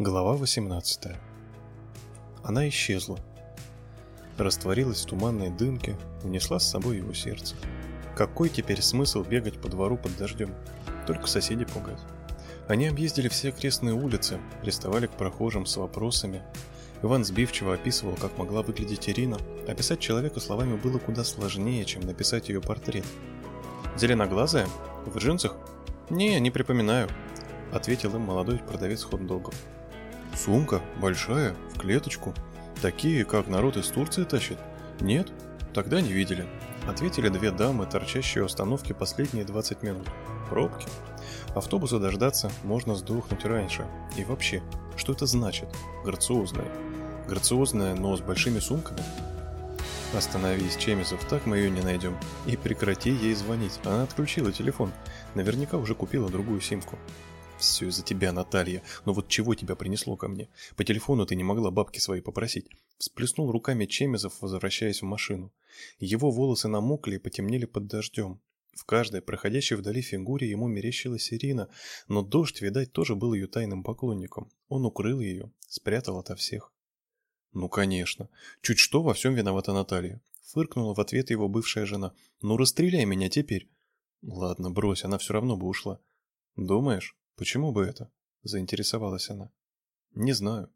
Глава 18. Она исчезла. Растворилась в туманной дымке, унесла с собой его сердце. Какой теперь смысл бегать по двору под дождем? Только соседи пугать. Они объездили все окрестные улицы, приставали к прохожим с вопросами. Иван сбивчиво описывал, как могла выглядеть Ирина. Описать человека словами было куда сложнее, чем написать ее портрет. «Зеленоглазая? В джинсах?» «Не, не припоминаю», — ответил им молодой продавец хот-догов. Сумка большая, в клеточку. Такие, как народ из Турции тащит? Нет? Тогда не видели. Ответили две дамы, торчащие у остановки последние 20 минут. Пробки. Автобуса дождаться можно сдохнуть раньше. И вообще, что это значит? Грациозная. Грациозная, но с большими сумками? Остановись, Чемисов, так мы ее не найдем. И прекрати ей звонить. Она отключила телефон. Наверняка уже купила другую симку. Все из-за тебя, Наталья. Но вот чего тебя принесло ко мне? По телефону ты не могла бабки свои попросить. Всплеснул руками Чемезов, возвращаясь в машину. Его волосы намокли и потемнели под дождем. В каждой проходящей вдали фигуре ему мерещилась Ирина, но дождь, видать, тоже был ее тайным поклонником. Он укрыл ее, спрятал ото всех. Ну, конечно. Чуть что во всем виновата Наталья. Фыркнула в ответ его бывшая жена. Ну, расстреляй меня теперь. Ладно, брось, она все равно бы ушла. Думаешь? Почему бы это? Заинтересовалась она. Не знаю.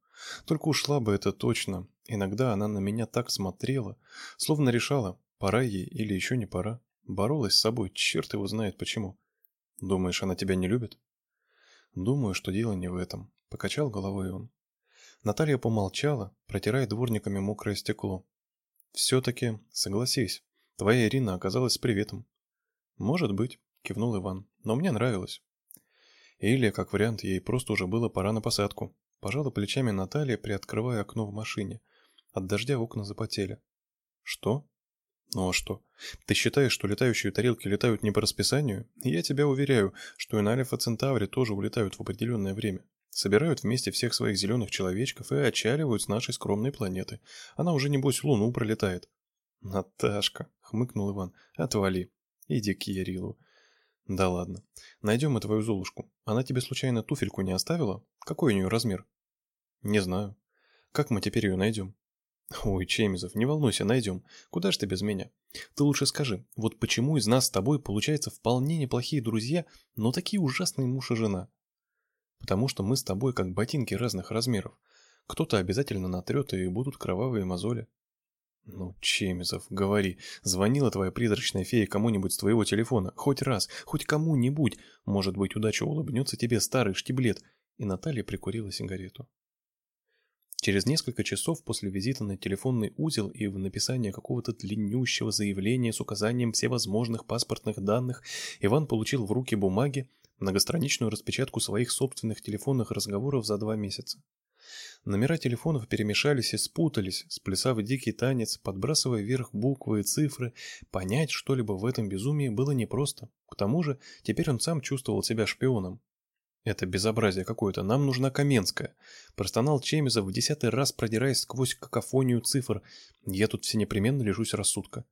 Только ушла бы это точно. Иногда она на меня так смотрела, словно решала, пора ей или еще не пора. Боролась с собой, черт его знает почему. Думаешь, она тебя не любит? Думаю, что дело не в этом. Покачал головой он. Наталья помолчала, протирая дворниками мокрое стекло. Все-таки, согласись, твоя Ирина оказалась с приветом. Может быть, кивнул Иван, но мне нравилось. Или, как вариант, ей просто уже было пора на посадку. Пожала плечами Наталья, приоткрывая окно в машине. От дождя окна запотели. Что? Ну а что? Ты считаешь, что летающие тарелки летают не по расписанию? Я тебя уверяю, что и на Альфа Центавре тоже улетают в определенное время. Собирают вместе всех своих зеленых человечков и отчаливают с нашей скромной планеты. Она уже, небось, луну пролетает. Наташка, хмыкнул Иван, отвали. Иди к Ярилу. Да ладно. Найдем мы твою Золушку. Она тебе случайно туфельку не оставила? Какой у нее размер? Не знаю. Как мы теперь ее найдем? Ой, Чемизов, не волнуйся, найдем. Куда ж ты без меня? Ты лучше скажи, вот почему из нас с тобой получается вполне неплохие друзья, но такие ужасные муж и жена? Потому что мы с тобой как ботинки разных размеров. Кто-то обязательно натрет, и будут кровавые мозоли. Ну, Чемизов, говори, звонила твоя призрачная фея кому-нибудь с твоего телефона, хоть раз, хоть кому-нибудь. Может быть, удача улыбнется тебе, старый штиблет. И Наталья прикурила сигарету. Через несколько часов после визита на телефонный узел и в написании какого-то длиннющего заявления с указанием всевозможных паспортных данных, Иван получил в руки бумаги, многостраничную распечатку своих собственных телефонных разговоров за два месяца. Номера телефонов перемешались и спутались, сплясав дикий танец, подбрасывая вверх буквы и цифры. Понять что-либо в этом безумии было непросто. К тому же, теперь он сам чувствовал себя шпионом. Это безобразие какое-то, нам нужна Каменская. Простонал Чемизов в десятый раз, продираясь сквозь какофонию цифр. Я тут все непременно лежусь рассудка.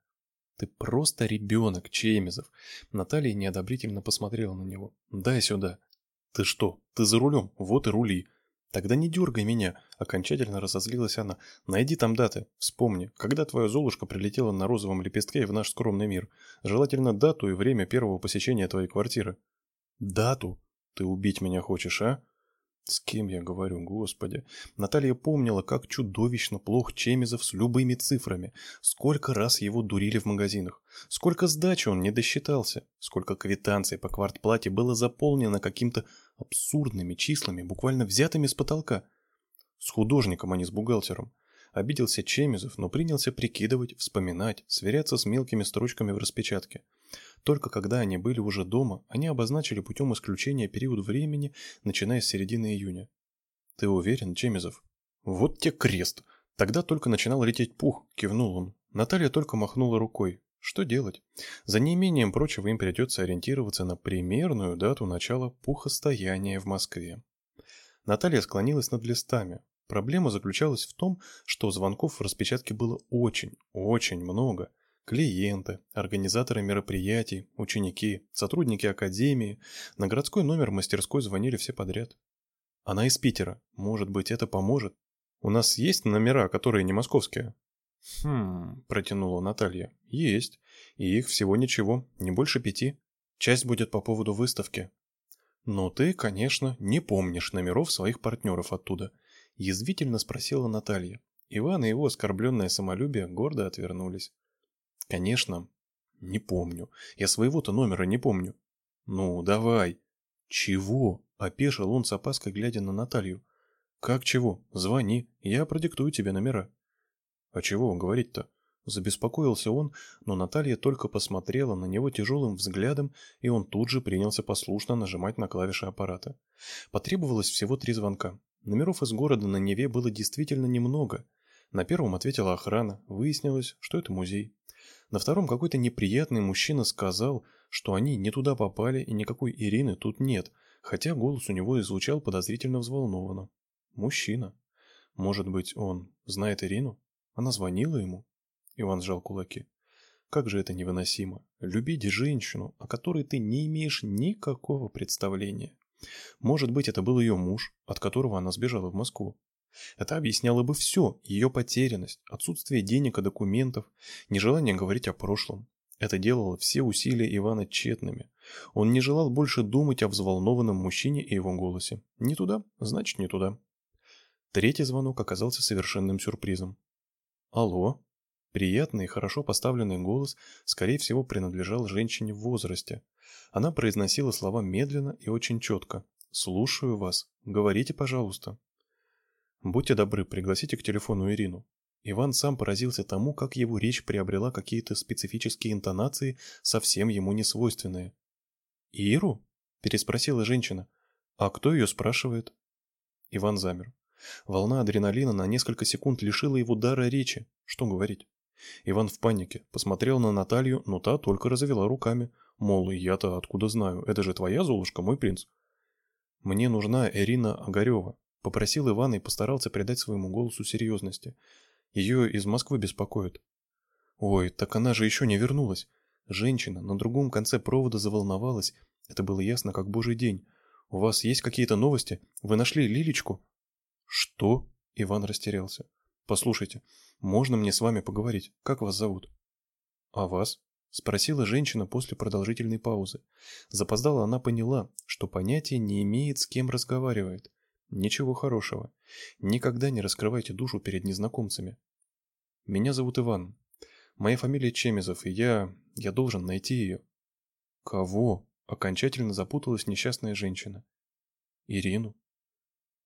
Ты просто ребенок, Чемизов. Наталья неодобрительно посмотрела на него. Дай сюда. Ты что? Ты за рулем? Вот и рули. Тогда не дергай меня, окончательно разозлилась она. Найди там даты. Вспомни, когда твоя Золушка прилетела на розовом лепестке в наш скромный мир. Желательно дату и время первого посещения твоей квартиры. Дату? Ты убить меня хочешь, а? С кем я говорю, господи? Наталья помнила, как чудовищно плох Чемизов с любыми цифрами. Сколько раз его дурили в магазинах. Сколько сдачи он не досчитался. Сколько квитанций по квартплате было заполнено каким-то абсурдными числами, буквально взятыми с потолка. С художником, а не с бухгалтером. Обиделся Чемизов, но принялся прикидывать, вспоминать, сверяться с мелкими строчками в распечатке. Только когда они были уже дома, они обозначили путем исключения период времени, начиная с середины июня. «Ты уверен, Чемизов?» «Вот те крест!» Тогда только начинал лететь пух, кивнул он. Наталья только махнула рукой. Что делать? За неимением прочего им придется ориентироваться на примерную дату начала пухостояния в Москве. Наталья склонилась над листами. Проблема заключалась в том, что звонков в распечатке было очень, очень много. Клиенты, организаторы мероприятий, ученики, сотрудники академии. На городской номер мастерской звонили все подряд. Она из Питера. Может быть, это поможет? У нас есть номера, которые не московские? Хм, протянула Наталья. Есть. И их всего ничего, не больше пяти. Часть будет по поводу выставки. Но ты, конечно, не помнишь номеров своих партнеров оттуда. Язвительно спросила Наталья. Иван и его оскорбленное самолюбие гордо отвернулись. Конечно, не помню. Я своего-то номера не помню. Ну, давай. Чего? Опешил он с опаской, глядя на Наталью. Как чего? Звони, я продиктую тебе номера. А чего говорить-то? Забеспокоился он, но Наталья только посмотрела на него тяжелым взглядом, и он тут же принялся послушно нажимать на клавиши аппарата. Потребовалось всего три звонка. Номеров из города на Неве было действительно немного. На первом ответила охрана, выяснилось, что это музей. На втором какой-то неприятный мужчина сказал, что они не туда попали и никакой Ирины тут нет, хотя голос у него и звучал подозрительно взволнованно. Мужчина. Может быть, он знает Ирину? Она звонила ему? Иван сжал кулаки. Как же это невыносимо. Любить женщину, о которой ты не имеешь никакого представления. Может быть, это был ее муж, от которого она сбежала в Москву. Это объясняло бы все, ее потерянность, отсутствие денег и документов, нежелание говорить о прошлом. Это делало все усилия Ивана тщетными. Он не желал больше думать о взволнованном мужчине и его голосе. Не туда, значит не туда. Третий звонок оказался совершенным сюрпризом. «Алло?» Приятный и хорошо поставленный голос, скорее всего, принадлежал женщине в возрасте. Она произносила слова медленно и очень четко. «Слушаю вас. Говорите, пожалуйста». «Будьте добры, пригласите к телефону Ирину». Иван сам поразился тому, как его речь приобрела какие-то специфические интонации, совсем ему не свойственные. «Иру?» – переспросила женщина. «А кто ее спрашивает?» Иван замер. Волна адреналина на несколько секунд лишила его дара речи. Что говорить? Иван в панике. Посмотрел на Наталью, но та только развела руками. Мол, я-то откуда знаю? Это же твоя Золушка, мой принц. Мне нужна Ирина Огарева. Попросил Ивана и постарался придать своему голосу серьезности. Ее из Москвы беспокоит. Ой, так она же еще не вернулась. Женщина на другом конце провода заволновалась. Это было ясно, как божий день. У вас есть какие-то новости? Вы нашли Лилечку? Что? Иван растерялся. Послушайте, можно мне с вами поговорить? Как вас зовут? А вас? Спросила женщина после продолжительной паузы. Запоздала она поняла, что понятия не имеет, с кем разговаривает. Ничего хорошего. Никогда не раскрывайте душу перед незнакомцами. Меня зовут Иван. Моя фамилия Чемизов, и я... я должен найти ее. Кого? Окончательно запуталась несчастная женщина. Ирину.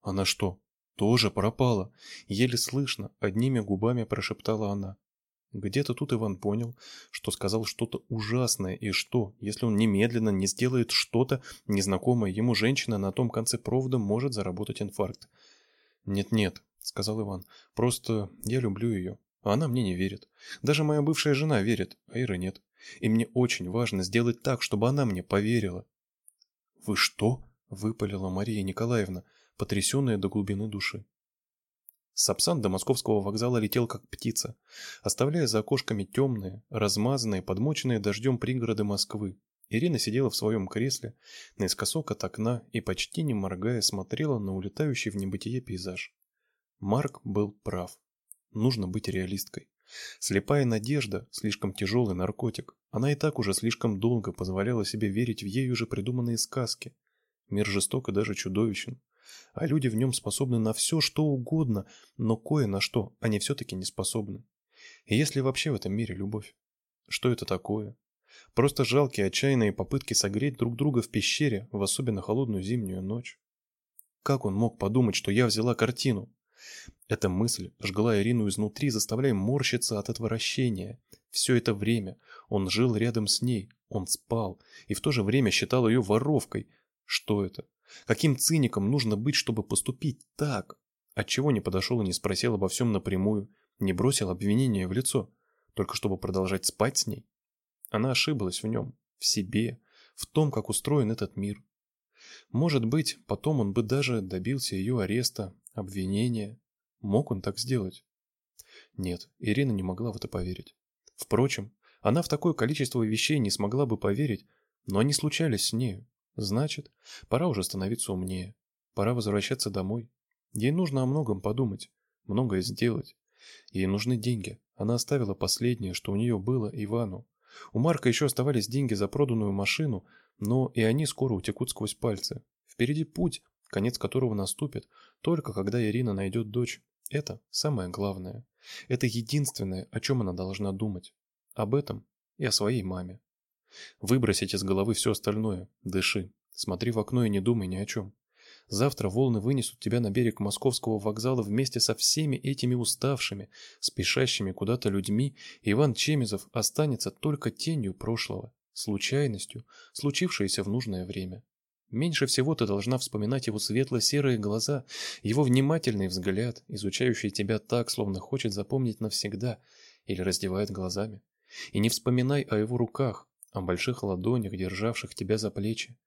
Она что, тоже пропала? Еле слышно, одними губами прошептала она. Где-то тут Иван понял, что сказал что-то ужасное, и что, если он немедленно не сделает что-то, незнакомое ему женщина на том конце провода может заработать инфаркт. «Нет-нет», — сказал Иван, — «просто я люблю ее, а она мне не верит. Даже моя бывшая жена верит, а Ира нет. И мне очень важно сделать так, чтобы она мне поверила». «Вы что?» — выпалила Мария Николаевна, потрясенная до глубины души. Сапсан до московского вокзала летел как птица, оставляя за окошками темные, размазанные, подмоченные дождем пригороды Москвы. Ирина сидела в своем кресле, наискосок от окна и почти не моргая смотрела на улетающий в небытие пейзаж. Марк был прав. Нужно быть реалисткой. Слепая надежда – слишком тяжелый наркотик. Она и так уже слишком долго позволяла себе верить в ею же придуманные сказки. Мир жесток и даже чудовищен а люди в нем способны на все, что угодно, но кое на что они все-таки не способны. И если вообще в этом мире любовь? Что это такое? Просто жалкие отчаянные попытки согреть друг друга в пещере в особенно холодную зимнюю ночь. Как он мог подумать, что я взяла картину? Эта мысль жгла Ирину изнутри, заставляя морщиться от отвращения. Все это время он жил рядом с ней, он спал и в то же время считал ее воровкой. Что это? Каким циником нужно быть, чтобы поступить так? Отчего не подошел и не спросил обо всем напрямую, не бросил обвинения в лицо, только чтобы продолжать спать с ней? Она ошиблась в нем, в себе, в том, как устроен этот мир. Может быть, потом он бы даже добился ее ареста, обвинения. Мог он так сделать? Нет, Ирина не могла в это поверить. Впрочем, она в такое количество вещей не смогла бы поверить, но они случались с нею. Значит, пора уже становиться умнее. пора возвращаться домой. Ей нужно о многом подумать, многое сделать. Ей нужны деньги. Она оставила последнее, что у нее было, Ивану. У Марка еще оставались деньги за проданную машину, но и они скоро утекут сквозь пальцы. Впереди путь, конец которого наступит, только когда Ирина найдет дочь. Это самое главное. Это единственное, о чем она должна думать. Об этом и о своей маме. Выбросить из головы все остальное. Дыши. Смотри в окно и не думай ни о чем. Завтра волны вынесут тебя на берег московского вокзала вместе со всеми этими уставшими, спешащими куда-то людьми, Иван Чемизов останется только тенью прошлого, случайностью, случившейся в нужное время. Меньше всего ты должна вспоминать его светло-серые глаза, его внимательный взгляд, изучающий тебя так, словно хочет запомнить навсегда, или раздевает глазами. И не вспоминай о его руках, о больших ладонях, державших тебя за плечи,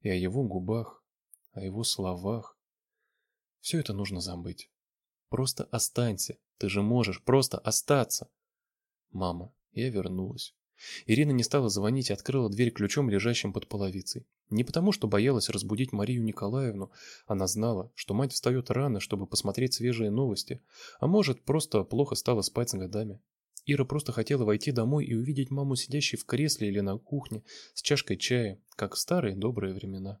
и о его губах, о его словах. Все это нужно забыть. Просто останься, ты же можешь просто остаться. Мама, я вернулась. Ирина не стала звонить и открыла дверь ключом, лежащим под половицей. Не потому, что боялась разбудить Марию Николаевну, она знала, что мать встает рано, чтобы посмотреть свежие новости, а может, просто плохо стала спать с годами. Ира просто хотела войти домой и увидеть маму, сидящей в кресле или на кухне, с чашкой чая, как в старые добрые времена.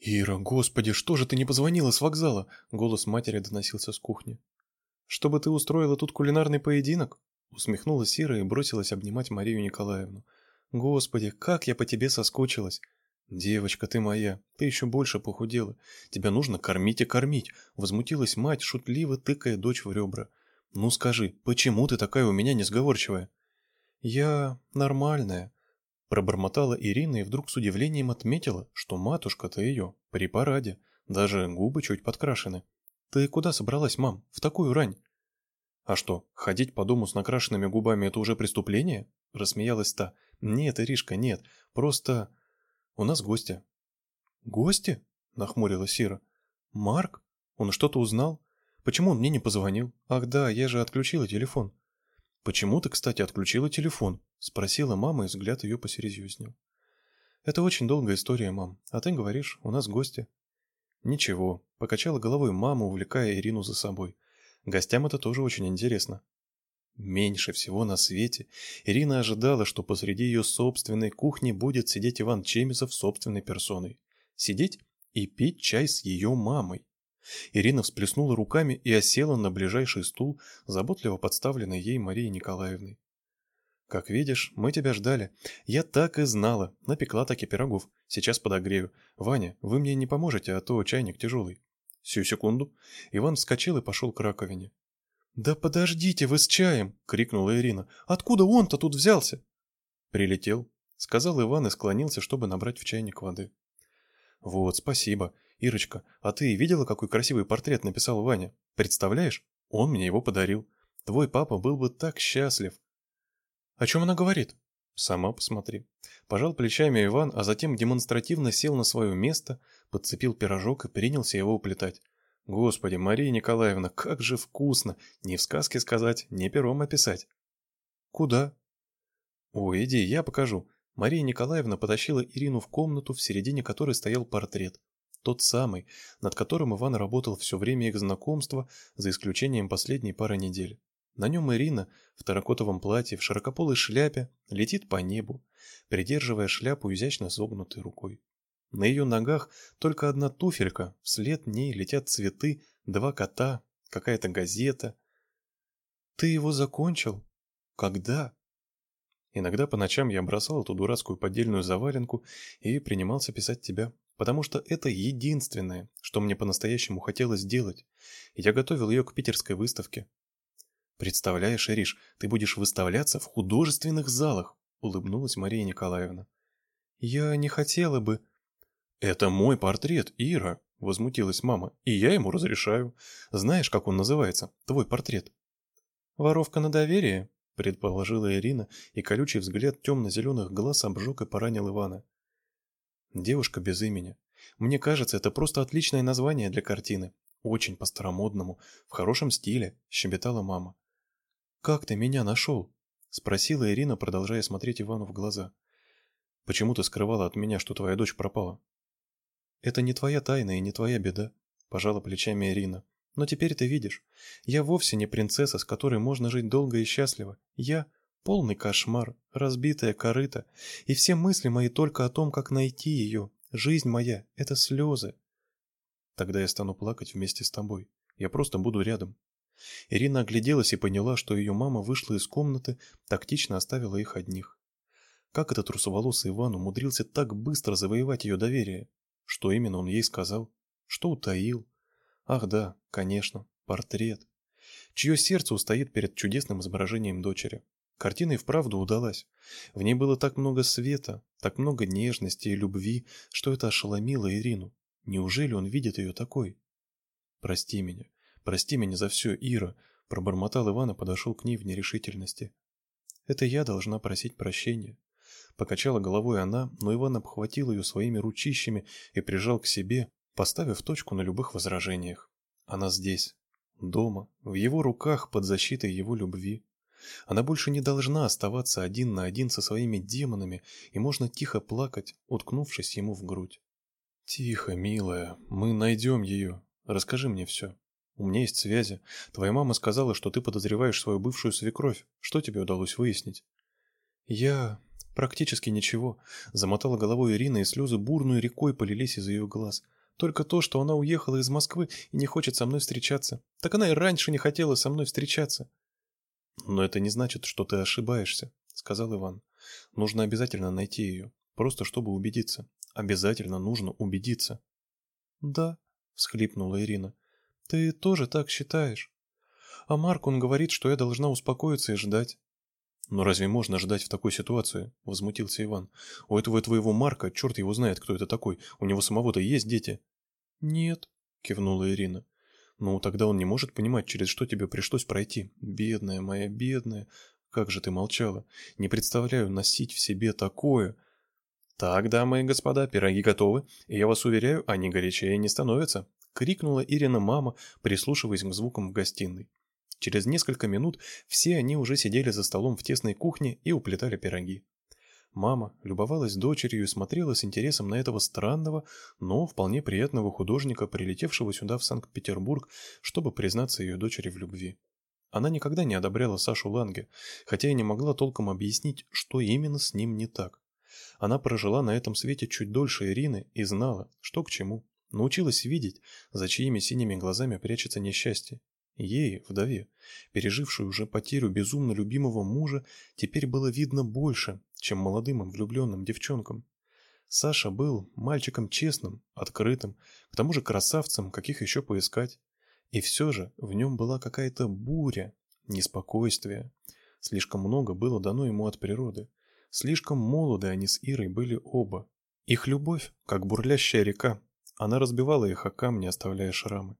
«Ира, господи, что же ты не позвонила с вокзала?» Голос матери доносился с кухни. «Чтобы ты устроила тут кулинарный поединок?» Усмехнулась Ира и бросилась обнимать Марию Николаевну. «Господи, как я по тебе соскучилась!» «Девочка ты моя, ты еще больше похудела. Тебя нужно кормить и кормить», — возмутилась мать, шутливо тыкая дочь в ребра. «Ну скажи, почему ты такая у меня несговорчивая?» «Я нормальная», Пробормотала Ирина и вдруг с удивлением отметила, что матушка-то ее при параде, даже губы чуть подкрашены. «Ты куда собралась, мам, в такую рань?» «А что, ходить по дому с накрашенными губами – это уже преступление?» – рассмеялась та. «Нет, Иришка, нет, просто... у нас гости». «Гости?» – нахмурилась Сира. «Марк? Он что-то узнал? Почему он мне не позвонил? Ах да, я же отключила телефон». «Почему ты, кстати, отключила телефон?» — спросила мама, и взгляд ее посерьезнел. «Это очень долгая история, мам. А ты говоришь, у нас гости». «Ничего», — покачала головой мама, увлекая Ирину за собой. «Гостям это тоже очень интересно». Меньше всего на свете Ирина ожидала, что посреди ее собственной кухни будет сидеть Иван Чемизов собственной персоной. Сидеть и пить чай с ее мамой. Ирина всплеснула руками и осела на ближайший стул, заботливо подставленный ей Марией Николаевной. «Как видишь, мы тебя ждали. Я так и знала. Напекла таки пирогов. Сейчас подогрею. Ваня, вы мне не поможете, а то чайник тяжелый». Сию секунду. Иван вскочил и пошел к раковине. «Да подождите вы с чаем!» — крикнула Ирина. «Откуда он-то тут взялся?» «Прилетел», — сказал Иван и склонился, чтобы набрать в чайник воды. «Вот, спасибо. Ирочка, а ты видела, какой красивый портрет написал Ваня? Представляешь? Он мне его подарил. Твой папа был бы так счастлив. О чем она говорит? Сама посмотри. Пожал плечами Иван, а затем демонстративно сел на свое место, подцепил пирожок и принялся его уплетать. Господи, Мария Николаевна, как же вкусно! Не в сказке сказать, не пером описать. Куда? Ой, иди, я покажу. Мария Николаевна потащила Ирину в комнату, в середине которой стоял портрет. Тот самый, над которым Иван работал все время их знакомства, за исключением последней пары недель. На нем Ирина в терракотовом платье, в широкополой шляпе, летит по небу, придерживая шляпу изящно согнутой рукой. На ее ногах только одна туфелька, вслед ней летят цветы, два кота, какая-то газета. «Ты его закончил? Когда?» Иногда по ночам я бросал эту дурацкую поддельную заваленку и принимался писать тебя потому что это единственное, что мне по-настоящему хотелось сделать. Я готовил ее к питерской выставке. Представляешь, Ириш, ты будешь выставляться в художественных залах, улыбнулась Мария Николаевна. Я не хотела бы. Это мой портрет, Ира, возмутилась мама, и я ему разрешаю. Знаешь, как он называется? Твой портрет. Воровка на доверие, предположила Ирина, и колючий взгляд темно-зеленых глаз обжег и поранил Ивана. Девушка без имени. Мне кажется, это просто отличное название для картины. Очень по-старомодному, в хорошем стиле, щебетала мама. Как ты меня нашел?» — спросила Ирина, продолжая смотреть Ивану в глаза. Почему ты скрывала от меня, что твоя дочь пропала? Это не твоя тайна и не твоя беда, пожала плечами Ирина. Но теперь ты видишь, я вовсе не принцесса, с которой можно жить долго и счастливо. Я полный кошмар, разбитая корыта, и все мысли мои только о том, как найти ее. Жизнь моя — это слезы. Тогда я стану плакать вместе с тобой. Я просто буду рядом. Ирина огляделась и поняла, что ее мама вышла из комнаты, тактично оставила их одних. Как этот русоволосый Иван умудрился так быстро завоевать ее доверие? Что именно он ей сказал? Что утаил? Ах да, конечно, портрет. Чье сердце устоит перед чудесным изображением дочери. Картина и вправду удалась. В ней было так много света, так много нежности и любви, что это ошеломило Ирину. Неужели он видит ее такой? «Прости меня, прости меня за все, Ира», — пробормотал Иван и подошел к ней в нерешительности. «Это я должна просить прощения». Покачала головой она, но Иван обхватил ее своими ручищами и прижал к себе, поставив точку на любых возражениях. Она здесь, дома, в его руках под защитой его любви. Она больше не должна оставаться один на один со своими демонами, и можно тихо плакать, уткнувшись ему в грудь. «Тихо, милая, мы найдем ее. Расскажи мне все. У меня есть связи. Твоя мама сказала, что ты подозреваешь свою бывшую свекровь. Что тебе удалось выяснить?» «Я... практически ничего», — замотала головой Ирина, и слезы бурной рекой полились из ее глаз. Только то, что она уехала из Москвы и не хочет со мной встречаться. Так она и раньше не хотела со мной встречаться. Но это не значит, что ты ошибаешься, сказал Иван. Нужно обязательно найти ее, просто чтобы убедиться. Обязательно нужно убедиться. Да, всхлипнула Ирина. Ты тоже так считаешь? А Марк, он говорит, что я должна успокоиться и ждать. «Но разве можно ждать в такой ситуации?» – возмутился Иван. «У этого твоего Марка, черт его знает, кто это такой. У него самого-то есть дети». «Нет», – кивнула Ирина. «Ну, тогда он не может понимать, через что тебе пришлось пройти. Бедная моя, бедная. Как же ты молчала. Не представляю носить в себе такое». «Так, дамы и господа, пироги готовы, и я вас уверяю, они горячее не становятся», — крикнула Ирина мама, прислушиваясь к звукам в гостиной. Через несколько минут все они уже сидели за столом в тесной кухне и уплетали пироги. Мама любовалась дочерью и смотрела с интересом на этого странного, но вполне приятного художника, прилетевшего сюда в Санкт-Петербург, чтобы признаться ее дочери в любви. Она никогда не одобряла Сашу Ланге, хотя и не могла толком объяснить, что именно с ним не так. Она прожила на этом свете чуть дольше Ирины и знала, что к чему. Научилась видеть, за чьими синими глазами прячется несчастье, Ей, вдове, пережившей уже потерю безумно любимого мужа, теперь было видно больше, чем молодым влюбленным девчонкам. Саша был мальчиком честным, открытым, к тому же красавцем, каких еще поискать. И все же в нем была какая-то буря, неспокойствие. Слишком много было дано ему от природы. Слишком молоды они с Ирой были оба. Их любовь, как бурлящая река, она разбивала их о камни, оставляя шрамы.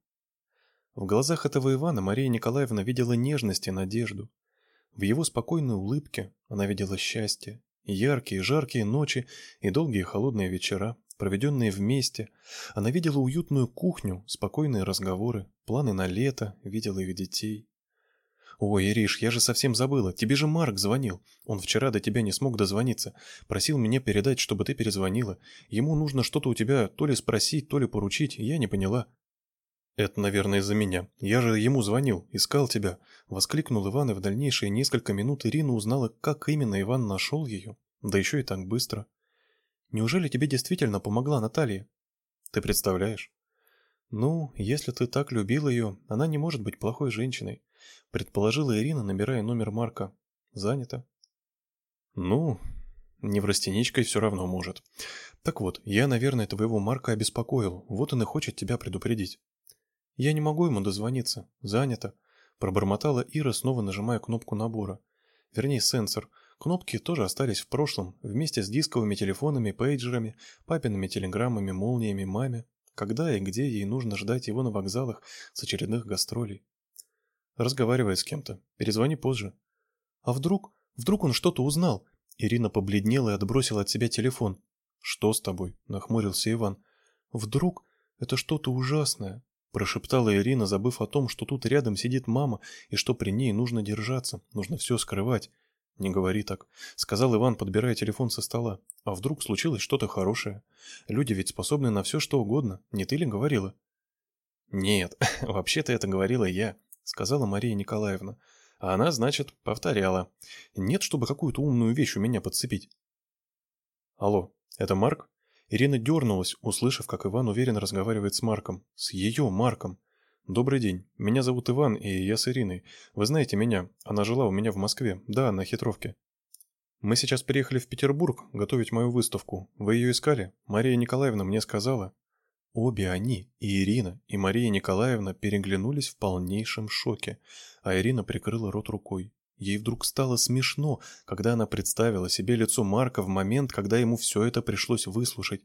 В глазах этого Ивана Мария Николаевна видела нежность и надежду. В его спокойной улыбке она видела счастье, яркие, жаркие ночи и долгие холодные вечера, проведенные вместе. Она видела уютную кухню, спокойные разговоры, планы на лето, видела их детей. «Ой, Ириш, я же совсем забыла. Тебе же Марк звонил. Он вчера до тебя не смог дозвониться. Просил меня передать, чтобы ты перезвонила. Ему нужно что-то у тебя то ли спросить, то ли поручить. Я не поняла. «Это, наверное, из-за меня. Я же ему звонил, искал тебя», — воскликнул Иван, и в дальнейшие несколько минут Ирина узнала, как именно Иван нашел ее, да еще и так быстро. «Неужели тебе действительно помогла Наталья?» «Ты представляешь?» «Ну, если ты так любил ее, она не может быть плохой женщиной», — предположила Ирина, набирая номер Марка. «Занято». «Ну, неврастеничкой все равно может. Так вот, я, наверное, твоего Марка обеспокоил, вот он и хочет тебя предупредить». «Я не могу ему дозвониться. Занято», – пробормотала Ира, снова нажимая кнопку набора. Вернее, сенсор. Кнопки тоже остались в прошлом, вместе с дисковыми телефонами, пейджерами, папиными телеграммами, молниями маме. Когда и где ей нужно ждать его на вокзалах с очередных гастролей. Разговаривай с кем-то. Перезвони позже. А вдруг? Вдруг он что-то узнал? Ирина побледнела и отбросила от себя телефон. Что с тобой? Нахмурился Иван. Вдруг это что-то ужасное прошептала Ирина, забыв о том, что тут рядом сидит мама и что при ней нужно держаться, нужно все скрывать. Не говори так, сказал Иван, подбирая телефон со стола. А вдруг случилось что-то хорошее? Люди ведь способны на все, что угодно. Не ты ли говорила? Нет, вообще-то это говорила я, сказала Мария Николаевна. А она, значит, повторяла. Нет, чтобы какую-то умную вещь у меня подцепить. Алло, это Марк? Ирина дернулась, услышав, как Иван уверенно разговаривает с Марком. С ее Марком. «Добрый день. Меня зовут Иван, и я с Ириной. Вы знаете меня. Она жила у меня в Москве. Да, на Хитровке. Мы сейчас переехали в Петербург готовить мою выставку. Вы ее искали? Мария Николаевна мне сказала». Обе они, и Ирина, и Мария Николаевна, переглянулись в полнейшем шоке, а Ирина прикрыла рот рукой. Ей вдруг стало смешно, когда она представила себе лицо Марка в момент, когда ему все это пришлось выслушать.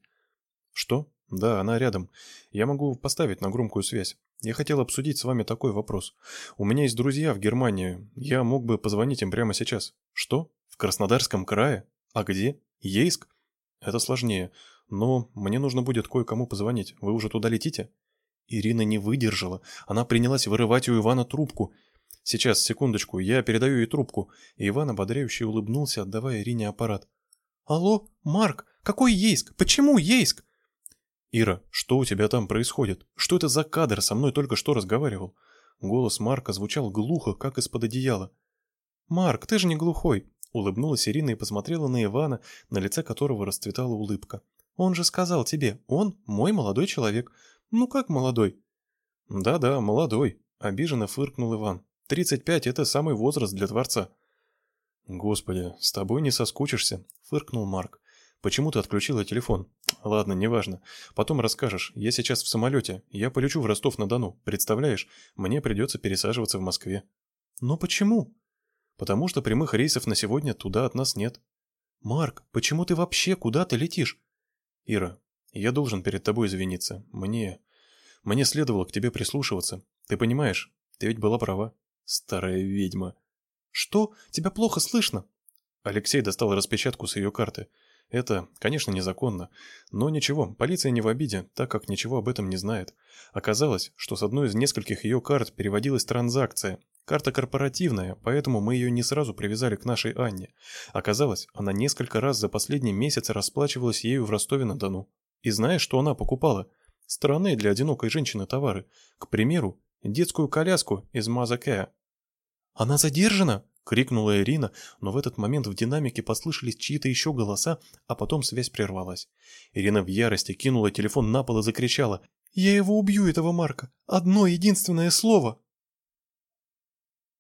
«Что? Да, она рядом. Я могу поставить на громкую связь. Я хотел обсудить с вами такой вопрос. У меня есть друзья в Германии. Я мог бы позвонить им прямо сейчас. Что? В Краснодарском крае? А где? Ейск? Это сложнее. Но мне нужно будет кое-кому позвонить. Вы уже туда летите? Ирина не выдержала. Она принялась вырывать у Ивана трубку. Сейчас, секундочку, я передаю ей трубку. И Иван ободряюще улыбнулся, отдавая Ирине аппарат. Алло, Марк, какой Ейск? Почему Ейск? «Ира, что у тебя там происходит? Что это за кадр со мной только что разговаривал?» Голос Марка звучал глухо, как из-под одеяла. «Марк, ты же не глухой!» Улыбнулась Ирина и посмотрела на Ивана, на лице которого расцветала улыбка. «Он же сказал тебе, он мой молодой человек. Ну как молодой?» «Да-да, молодой», — обиженно фыркнул Иван. «Тридцать пять — это самый возраст для творца». «Господи, с тобой не соскучишься», — фыркнул Марк. «Почему ты отключила телефон? Ладно, неважно. Потом расскажешь. Я сейчас в самолете. Я полечу в Ростов-на-Дону. Представляешь, мне придется пересаживаться в Москве. Но почему? Потому что прямых рейсов на сегодня туда от нас нет. Марк, почему ты вообще куда-то летишь? Ира, я должен перед тобой извиниться. Мне... Мне следовало к тебе прислушиваться. Ты понимаешь? Ты ведь была права. Старая ведьма. Что? Тебя плохо слышно? Алексей достал распечатку с ее карты. Это, конечно, незаконно, но ничего, полиция не в обиде, так как ничего об этом не знает. Оказалось, что с одной из нескольких ее карт переводилась транзакция. Карта корпоративная, поэтому мы ее не сразу привязали к нашей Анне. Оказалось, она несколько раз за последний месяц расплачивалась ею в Ростове-на-Дону. И знаешь, что она покупала? Странные для одинокой женщины товары. К примеру, детскую коляску из Мазакея. «Она задержана?» — крикнула Ирина, но в этот момент в динамике послышались чьи-то еще голоса, а потом связь прервалась. Ирина в ярости кинула телефон на пол и закричала. «Я его убью, этого Марка! Одно единственное слово!»